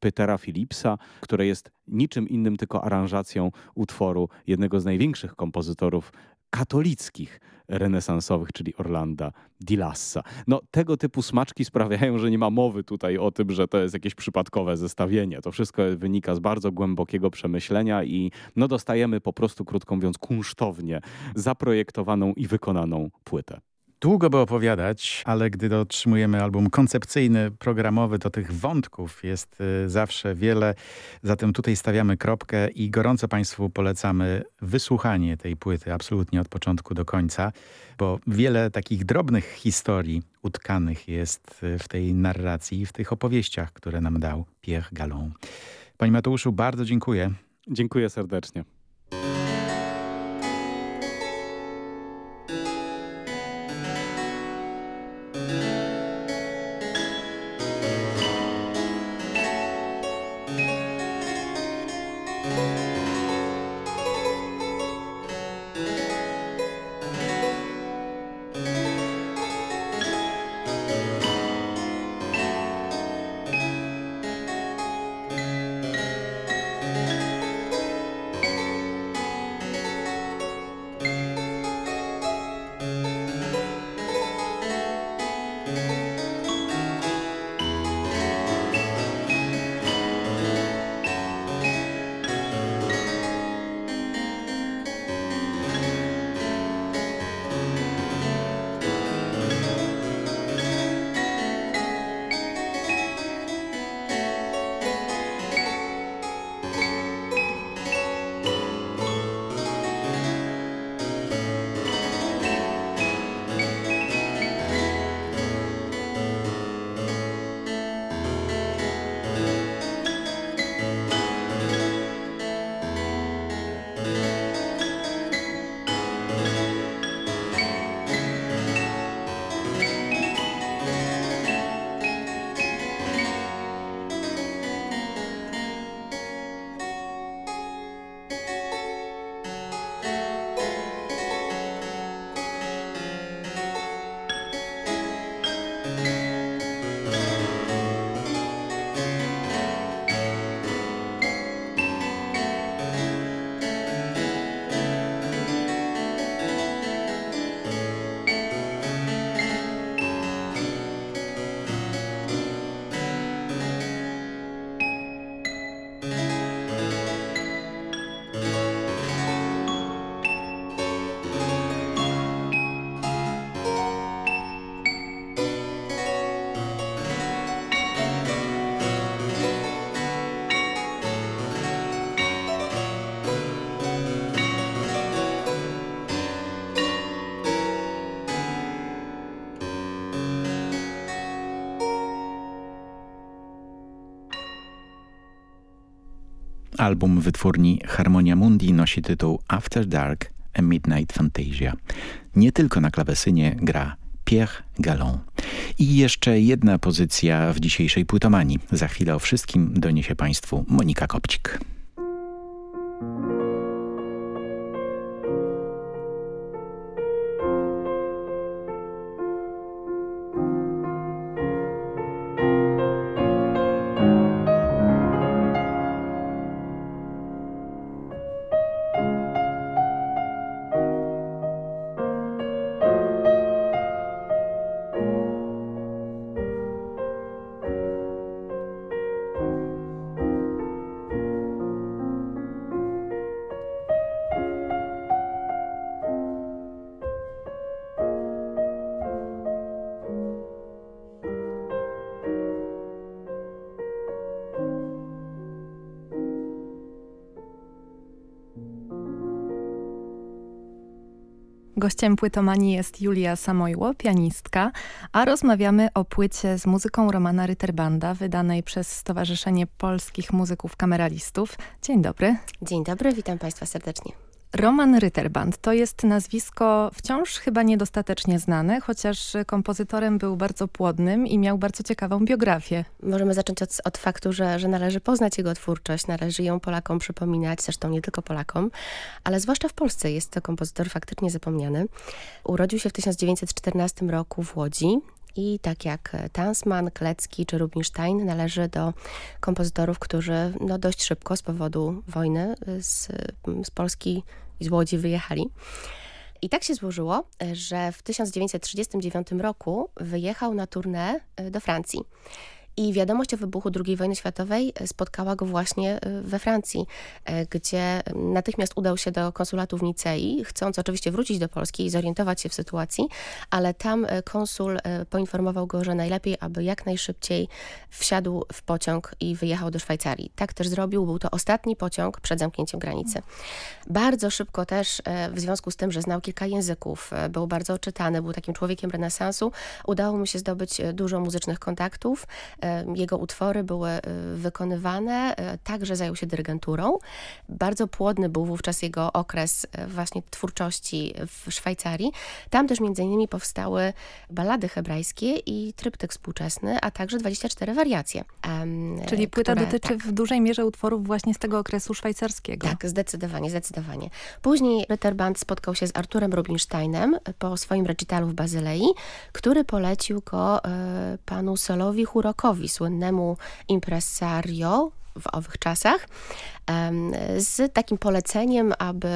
Speaker 5: Petera Philipsa, które jest niczym innym tylko aranżacją utworu jednego z największych kompozytorów katolickich renesansowych, czyli Orlanda di Lassa. No, tego typu smaczki sprawiają, że nie ma mowy tutaj o tym, że to jest jakieś przypadkowe zestawienie. To wszystko wynika z bardzo głębokiego przemyślenia i no, dostajemy po prostu, krótko mówiąc, kunsztownie zaprojektowaną i wykonaną płytę.
Speaker 1: Długo by opowiadać, ale gdy otrzymujemy album koncepcyjny, programowy, to tych wątków jest y, zawsze wiele. Zatem tutaj stawiamy kropkę i gorąco Państwu polecamy wysłuchanie tej płyty absolutnie od początku do końca, bo wiele takich drobnych historii utkanych jest y, w tej narracji, w tych opowieściach, które nam dał Pierre Gallon. Panie Mateuszu, bardzo dziękuję.
Speaker 5: Dziękuję serdecznie.
Speaker 1: Album wytwórni Harmonia Mundi nosi tytuł After Dark A Midnight Fantasia. Nie tylko na klawesynie gra Pierre Gallon. I jeszcze jedna pozycja w dzisiejszej płytomanii. Za chwilę o wszystkim doniesie Państwu Monika Kopcik.
Speaker 6: Gościem płytomanii jest Julia Samojło, pianistka, a rozmawiamy o płycie z muzyką Romana Ryterbanda, wydanej przez Stowarzyszenie Polskich Muzyków Kameralistów. Dzień dobry.
Speaker 7: Dzień dobry, witam Państwa serdecznie.
Speaker 6: Roman Ryterband to jest nazwisko wciąż chyba niedostatecznie znane, chociaż kompozytorem był bardzo płodnym i miał bardzo ciekawą biografię.
Speaker 7: Możemy zacząć od, od faktu, że, że należy poznać jego twórczość, należy ją Polakom przypominać, zresztą nie tylko Polakom, ale zwłaszcza w Polsce jest to kompozytor faktycznie zapomniany. Urodził się w 1914 roku w Łodzi. I tak jak Tansman, Klecki czy Rubinstein należy do kompozytorów, którzy no dość szybko z powodu wojny z, z Polski i z Łodzi wyjechali. I tak się złożyło, że w 1939 roku wyjechał na tournée do Francji. I wiadomość o wybuchu II wojny światowej e, spotkała go właśnie e, we Francji, e, gdzie natychmiast udał się do konsulatu w Nicei, chcąc oczywiście wrócić do Polski i zorientować się w sytuacji, ale tam konsul poinformował go, że najlepiej, aby jak najszybciej wsiadł w pociąg i wyjechał do Szwajcarii. Tak też zrobił, był to ostatni pociąg przed zamknięciem granicy. Bardzo szybko też, w związku z tym, że znał kilka języków, był bardzo oczytany, był takim człowiekiem renesansu, udało mu się zdobyć dużo muzycznych kontaktów, jego utwory były y, wykonywane, y, także zajął się dyrygenturą. Bardzo płodny był wówczas jego okres y, właśnie twórczości w Szwajcarii. Tam też między innymi powstały balady hebrajskie i tryptyk współczesny, a także 24 wariacje.
Speaker 6: Czyli płyta które, dotyczy tak, w dużej mierze utworów właśnie z tego okresu szwajcarskiego.
Speaker 7: Tak, zdecydowanie, zdecydowanie. Później Ritterband spotkał się z Arturem Rubinsteinem po swoim recitalu w Bazylei, który polecił go panu Solowi Hurokowi, słynnemu impresario w owych czasach, z takim poleceniem, aby,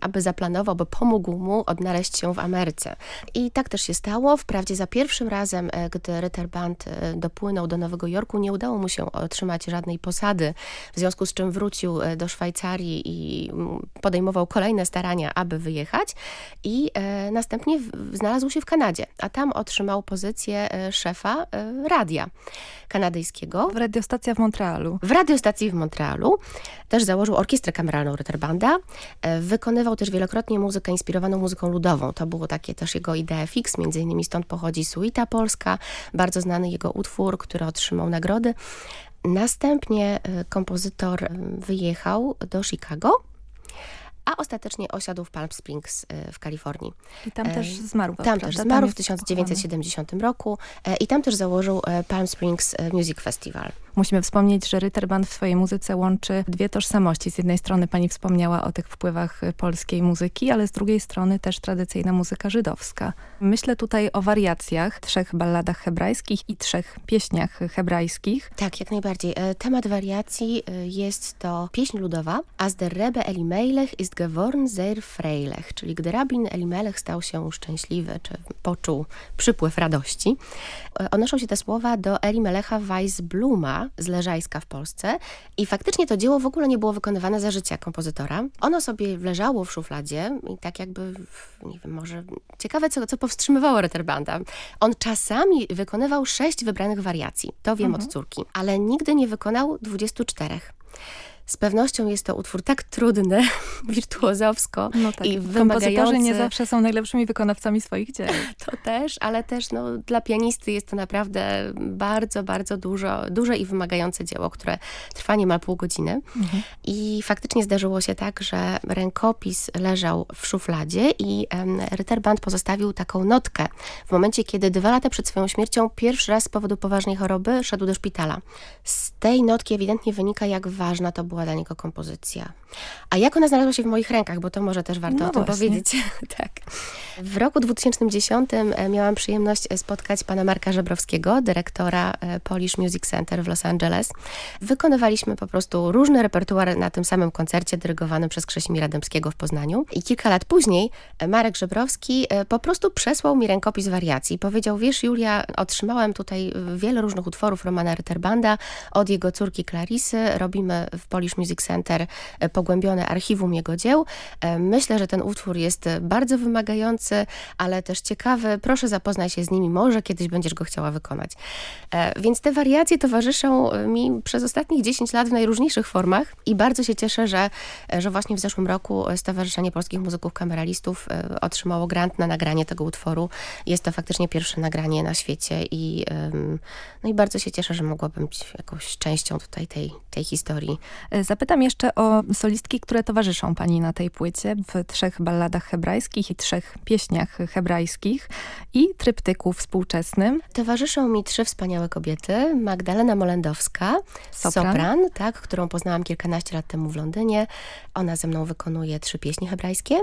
Speaker 7: aby zaplanował, by pomógł mu odnaleźć się w Ameryce. I tak też się stało. Wprawdzie za pierwszym razem, e, gdy Ritterband e, dopłynął do Nowego Jorku, nie udało mu się otrzymać żadnej posady, w związku z czym wrócił e, do Szwajcarii i podejmował kolejne starania, aby wyjechać i następnie znalazł się w Kanadzie, a tam otrzymał pozycję szefa radia kanadyjskiego.
Speaker 6: W radiostacji w Montrealu.
Speaker 7: W radiostacji w Montrealu. Też założył orkiestrę kameralną Ritterbanda. E, wykonywał też wielokrotnie muzykę inspirowaną muzyką ludową. To było takie też jego idea fix, między innymi stąd pochodzi Suita Polska, bardzo znany jego utwór, który otrzymał nagrody. Następnie e, kompozytor e, wyjechał do Chicago, a ostatecznie osiadł w Palm Springs w Kalifornii.
Speaker 6: I tam też zmarł.
Speaker 7: Tam prawda? też zmarł w 1970 roku i tam też założył Palm Springs Music Festival.
Speaker 6: Musimy wspomnieć, że Ritterband w swojej muzyce łączy dwie tożsamości. Z jednej strony pani wspomniała o tych wpływach polskiej muzyki, ale z drugiej strony też tradycyjna muzyka żydowska. Myślę tutaj o wariacjach, trzech balladach hebrajskich i trzech pieśniach hebrajskich.
Speaker 7: Tak, jak najbardziej. E, temat wariacji e, jest to pieśń ludowa, as der Rebbe Elimelech ist geworden sehr freilich, czyli gdy rabin Elimelech stał się szczęśliwy, czy poczuł przypływ radości. E, odnoszą się te słowa do Elimelecha Z Leżajska w Polsce i faktycznie to dzieło w ogóle nie było wykonywane za życia kompozytora. Ono sobie leżało w szufladzie i tak jakby, nie wiem, może ciekawe, co, co powstrzymywało Retterbanda. On czasami wykonywał sześć wybranych wariacji, to wiem mhm. od córki, ale nigdy nie wykonał 24. Z pewnością jest to utwór tak trudny, wirtuozowsko
Speaker 6: no tak.
Speaker 7: i wymagający...
Speaker 6: Kompozytorzy nie zawsze są najlepszymi wykonawcami swoich dzieł.
Speaker 7: To też, ale też no, dla pianisty jest to naprawdę bardzo, bardzo dużo, duże i wymagające dzieło, które trwa niemal pół godziny. Mhm. I faktycznie zdarzyło się tak, że rękopis leżał w szufladzie i um, Ritterband pozostawił taką notkę. W momencie, kiedy dwa lata przed swoją śmiercią pierwszy raz z powodu poważnej choroby szedł do szpitala. Z tej notki ewidentnie wynika, jak ważna to była dla niego kompozycja. A jak ona znalazła się w moich rękach, bo to może też warto no o tym właśnie. powiedzieć. tak. W roku 2010 e, miałam przyjemność e, spotkać pana Marka Żebrowskiego, dyrektora e, Polish Music Center w Los Angeles. Wykonywaliśmy po prostu różny repertuar na tym samym koncercie dyrygowanym przez Krzesimira Dębskiego w Poznaniu. I kilka lat później Marek Żebrowski po prostu przesłał mi rękopis wariacji. Powiedział, wiesz Julia, otrzymałem tutaj wiele różnych utworów Romana Ritterbanda od jego córki Clarisy. Robimy w Polish Music Center pogłębione archiwum jego dzieł. Myślę, że ten utwór jest bardzo wymagający, ale też ciekawy. Proszę zapoznaj się z nimi, może kiedyś będziesz go chciała wykonać. E, więc te wariacje towarzyszą mi przez ostatnich 10 lat w najróżniejszych formach i bardzo się cieszę, że, że właśnie w zeszłym roku Stowarzyszenie Polskich Muzyków Kameralistów e, otrzymało grant na nagranie tego utworu. Jest to faktycznie pierwsze nagranie na świecie i, no i bardzo się cieszę, że mogłabym być jakąś częścią tutaj tej, tej historii.
Speaker 6: E, zapytam jeszcze o solistki, które towarzyszą pani na tej płycie w trzech balladach hebrajskich i trzech pieśniach hebrajskich i tryptyku współczesnym.
Speaker 7: Towarzyszą mi trzy wspaniałe kobiety. Magdalena Molendowska, sopran. sopran, tak, którą poznałam kilkanaście lat temu w Londynie. Ona ze mną wykonuje trzy pieśni hebrajskie.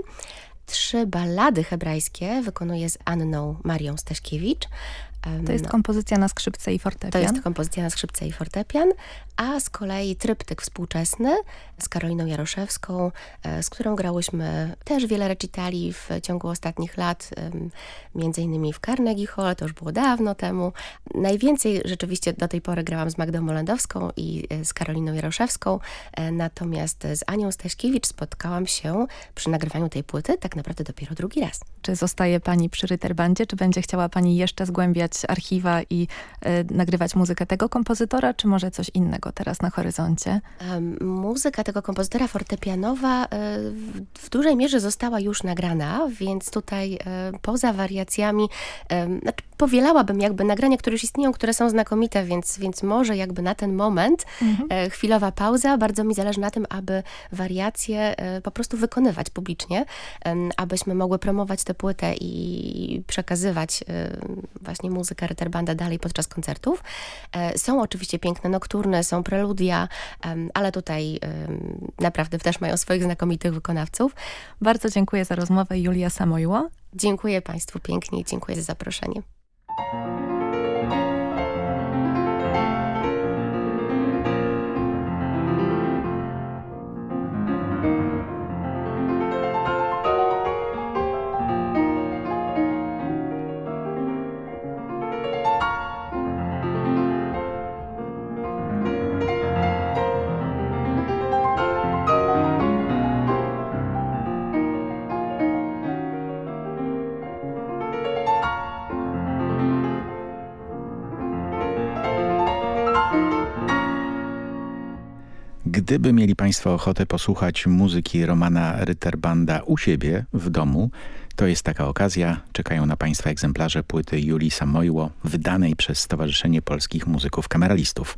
Speaker 7: Trzy ballady hebrajskie wykonuje z Anną Marią Staśkiewicz.
Speaker 6: To jest kompozycja na skrzypce i fortepian?
Speaker 7: To jest kompozycja na skrzypce i fortepian, a z kolei tryptyk współczesny z Karoliną Jaroszewską, e, z którą grałyśmy też wiele recitali w ciągu ostatnich lat, między innymi w Carnegie Hall, to już było dawno temu. Najwięcej rzeczywiście do tej pory grałam z Magdą Molendowską i e, z Karoliną Jaroszewską, e, natomiast z Anią Staśkiewicz spotkałam się przy nagrywaniu tej płyty tak naprawdę dopiero drugi raz.
Speaker 6: Czy zostaje Pani przy Ryterbandzie, czy będzie chciała Pani jeszcze zgłębiać archiwa i nagrywać muzykę tego kompozytora, czy może coś innego teraz na horyzoncie?
Speaker 7: Muzyka tego kompozytora fortepianowa e, w dużej mierze została już nagrana, więc tutaj e, poza wariacjami, znaczy powielałabym jakby nagrania, które już istnieją, które są znakomite, więc, więc może jakby na ten moment mhm. E, chwilowa pauza. Bardzo mi zależy na tym, aby wariacje po prostu wykonywać publicznie, abyśmy mogły promować tę płytę i przekazywać właśnie muzykę Ritterbanda dalej podczas koncertów. Są oczywiście piękne nokturny, są preludia, ale tutaj naprawdę też mają swoich znakomitych wykonawców.
Speaker 6: Bardzo dziękuję za rozmowę. Julia Samojło.
Speaker 7: Dziękuję Państwu pięknie i dziękuję za zaproszenie. Thank you.
Speaker 1: Gdyby mieli Państwo ochotę posłuchać muzyki Romana Ritterbanda u siebie w domu, to jest taka okazja. Czekają na Państwa egzemplarze płyty Julii Samojło, wydanej przez Stowarzyszenie Polskich Muzyków Kameralistów.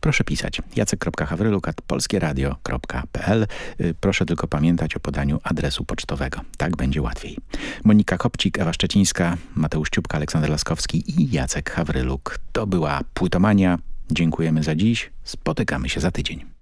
Speaker 1: Proszę pisać jacek.hawrylukat.polskieradio.pl y, Proszę tylko pamiętać o podaniu adresu pocztowego. Tak będzie łatwiej. Monika Kopcik, Ewa Szczecińska, Mateusz Ciupka, Aleksander Laskowski i Jacek Hawryluk. To była Płytomania. Dziękujemy za dziś. Spotykamy się za tydzień.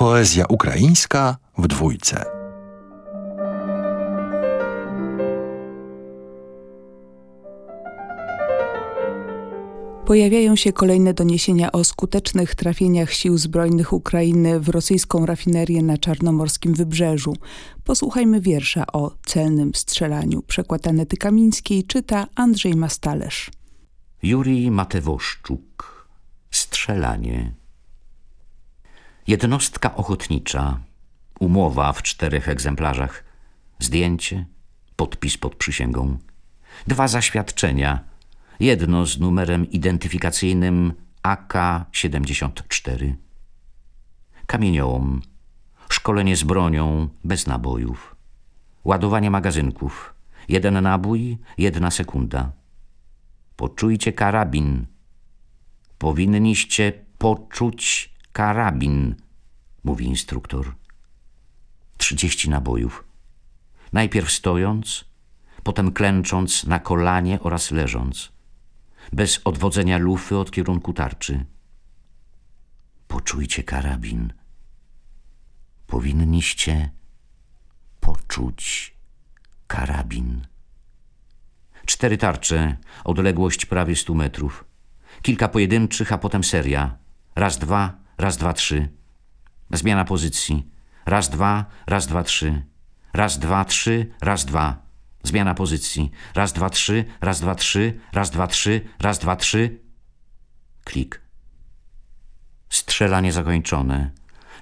Speaker 8: Poezja ukraińska w dwójce.
Speaker 9: Pojawiają się kolejne doniesienia o skutecznych trafieniach sił zbrojnych Ukrainy w rosyjską rafinerię na czarnomorskim wybrzeżu. Posłuchajmy wiersza o celnym strzelaniu. Przekład Anety Kamińskiej czyta Andrzej Mastalerz.
Speaker 10: Jurij Matewoszczuk. Strzelanie. Jednostka ochotnicza. Umowa w czterech egzemplarzach. Zdjęcie. Podpis pod przysięgą. Dwa zaświadczenia. Jedno z numerem identyfikacyjnym AK-74. Kamieniołom. Szkolenie z bronią bez nabojów. Ładowanie magazynków. Jeden nabój, jedna sekunda. Poczujcie karabin. Powinniście poczuć karabin, mówi instruktor. Trzydzieści nabojów. Najpierw stojąc, potem klęcząc na kolanie oraz leżąc, bez odwodzenia lufy od kierunku tarczy. Poczujcie karabin. Powinniście poczuć karabin. Cztery tarcze, odległość prawie stu metrów. Kilka pojedynczych, a potem seria. Raz, dwa, raz, dwa, trzy. Zmiana pozycji. Raz, dwa, raz, dwa, trzy. Raz, dwa, trzy, raz, dwa. Zmiana pozycji. Raz, dwa, trzy, raz, dwa, trzy, raz, dwa, trzy, raz, dwa, trzy. Klik. Strzelanie zakończone.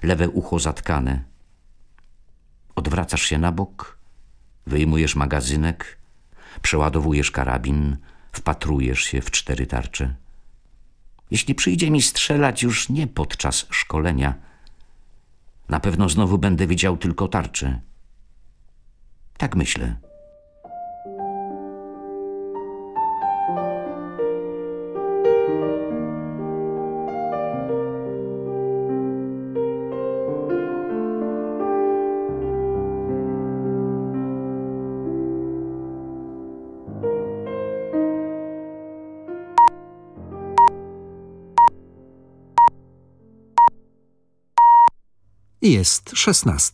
Speaker 10: Lewe ucho zatkane. Odwracasz się na bok. Wyjmujesz magazynek. Przeładowujesz karabin. Wpatrujesz się w cztery tarcze. Jeśli przyjdzie mi strzelać już nie podczas szkolenia, na pewno znowu będę widział tylko tarczę. Tak myślę.
Speaker 11: Jest szesnasta.